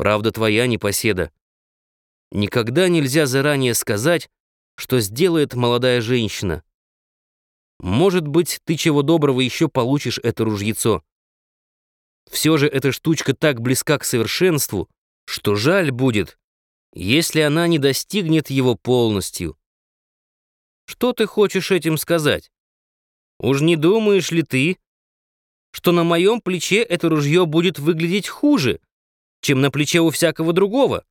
Правда твоя непоседа. Никогда нельзя заранее сказать, что сделает молодая женщина. Может быть, ты чего доброго еще получишь это ружьецо. Все же эта штучка так близка к совершенству, что жаль будет, если она не достигнет его полностью. Что ты хочешь этим сказать? Уж не думаешь ли ты, что на моем плече это ружье будет выглядеть хуже, чем на плече у всякого другого?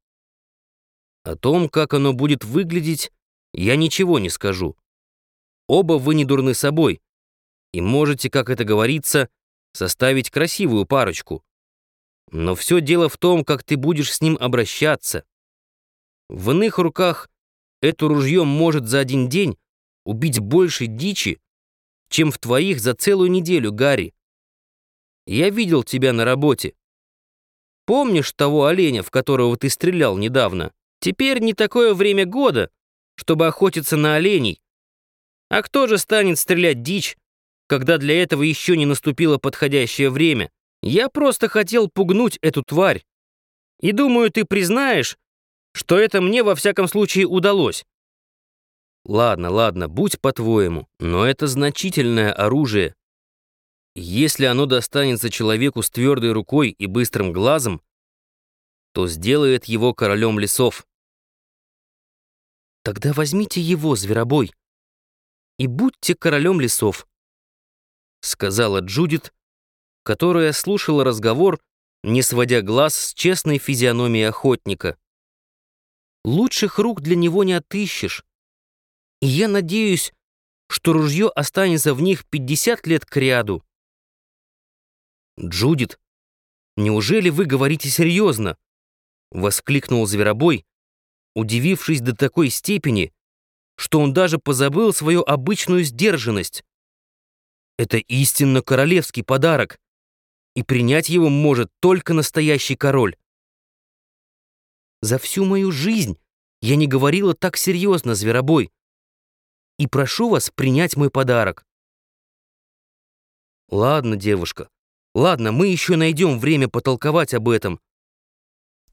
О том, как оно будет выглядеть, я ничего не скажу. Оба вы не дурны собой и можете, как это говорится, составить красивую парочку. Но все дело в том, как ты будешь с ним обращаться. В иных руках это ружье может за один день убить больше дичи, чем в твоих за целую неделю, Гарри. Я видел тебя на работе. Помнишь того оленя, в которого ты стрелял недавно? Теперь не такое время года, чтобы охотиться на оленей. А кто же станет стрелять дичь, когда для этого еще не наступило подходящее время? Я просто хотел пугнуть эту тварь. И думаю, ты признаешь, что это мне во всяком случае удалось. Ладно, ладно, будь по-твоему, но это значительное оружие. Если оно достанется человеку с твердой рукой и быстрым глазом, то сделает его королем лесов. Тогда возьмите его, зверобой, и будьте королем лесов, сказала Джудит, которая слушала разговор, не сводя глаз с честной физиономией охотника. Лучших рук для него не отыщешь. И я надеюсь, что ружье останется в них 50 лет к ряду. «Джудит, неужели вы говорите серьезно?» — воскликнул Зверобой, удивившись до такой степени, что он даже позабыл свою обычную сдержанность. «Это истинно королевский подарок, и принять его может только настоящий король». За всю мою жизнь я не говорила так серьезно, Зверобой, и прошу вас принять мой подарок. Ладно, девушка, ладно, мы еще найдем время потолковать об этом.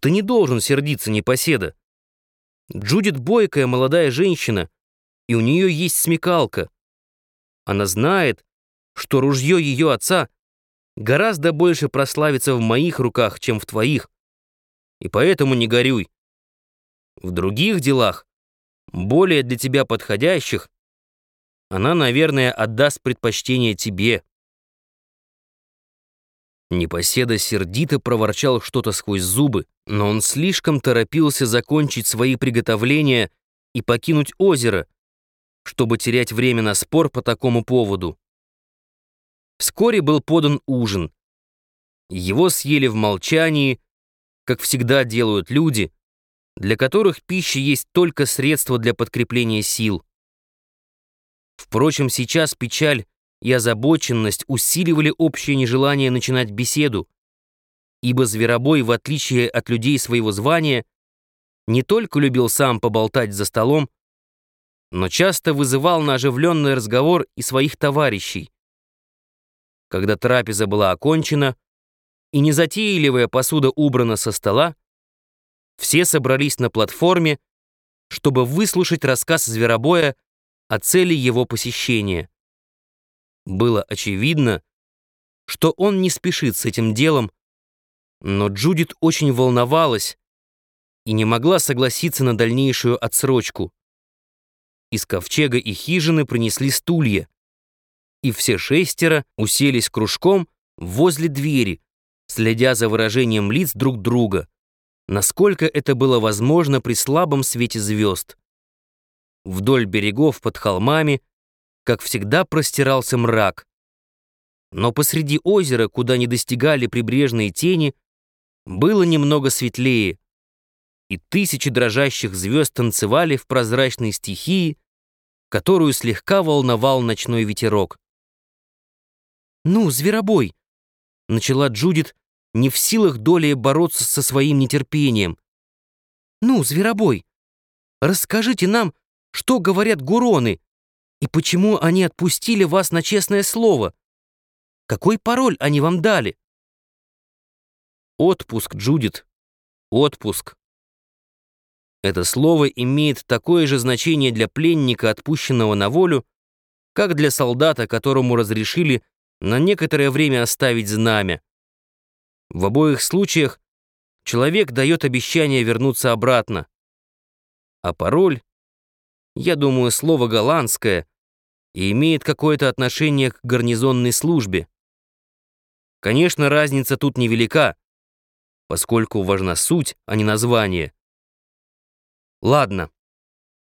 Ты не должен сердиться, непоседа. Джудит бойкая молодая женщина, и у нее есть смекалка. Она знает, что ружье ее отца гораздо больше прославится в моих руках, чем в твоих и поэтому не горюй. В других делах, более для тебя подходящих, она, наверное, отдаст предпочтение тебе». Непоседа сердито проворчал что-то сквозь зубы, но он слишком торопился закончить свои приготовления и покинуть озеро, чтобы терять время на спор по такому поводу. Вскоре был подан ужин. Его съели в молчании, как всегда делают люди, для которых пища есть только средство для подкрепления сил. Впрочем, сейчас печаль и озабоченность усиливали общее нежелание начинать беседу, ибо Зверобой, в отличие от людей своего звания, не только любил сам поболтать за столом, но часто вызывал на оживленный разговор и своих товарищей. Когда трапеза была окончена, и незатейливая посуда убрана со стола, все собрались на платформе, чтобы выслушать рассказ зверобоя о цели его посещения. Было очевидно, что он не спешит с этим делом, но Джудит очень волновалась и не могла согласиться на дальнейшую отсрочку. Из ковчега и хижины принесли стулья, и все шестеро уселись кружком возле двери, следя за выражением лиц друг друга, насколько это было возможно при слабом свете звезд. Вдоль берегов под холмами, как всегда, простирался мрак. Но посреди озера, куда не достигали прибрежные тени, было немного светлее, и тысячи дрожащих звезд танцевали в прозрачной стихии, которую слегка волновал ночной ветерок. «Ну, зверобой!» начала Джудит, не в силах долей бороться со своим нетерпением. «Ну, зверобой, расскажите нам, что говорят гуроны, и почему они отпустили вас на честное слово? Какой пароль они вам дали?» «Отпуск, Джудит», Отпуск. Это слово имеет такое же значение для пленника, отпущенного на волю, как для солдата, которому разрешили на некоторое время оставить знамя. В обоих случаях человек дает обещание вернуться обратно. А пароль, я думаю, слово голландское и имеет какое-то отношение к гарнизонной службе. Конечно, разница тут невелика, поскольку важна суть, а не название. Ладно,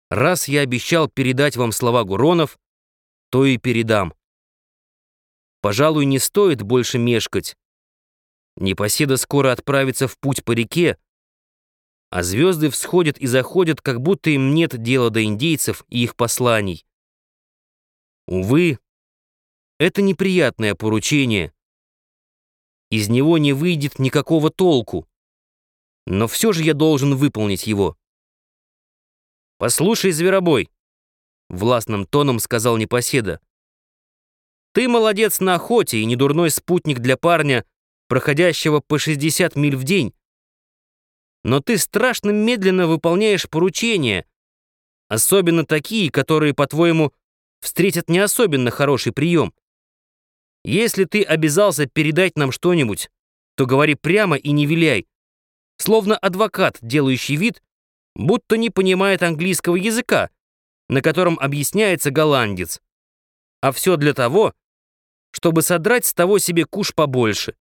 раз я обещал передать вам слова Гуронов, то и передам. Пожалуй, не стоит больше мешкать. Непоседа скоро отправится в путь по реке, а звезды всходят и заходят, как будто им нет дела до индейцев и их посланий. Увы, это неприятное поручение. Из него не выйдет никакого толку. Но все же я должен выполнить его. «Послушай, зверобой», — властным тоном сказал Непоседа. «Ты молодец на охоте и недурной спутник для парня, проходящего по 60 миль в день. Но ты страшно медленно выполняешь поручения, особенно такие, которые, по-твоему, встретят не особенно хороший прием. Если ты обязался передать нам что-нибудь, то говори прямо и не виляй, словно адвокат, делающий вид, будто не понимает английского языка, на котором объясняется голландец. А все для того, чтобы содрать с того себе куш побольше.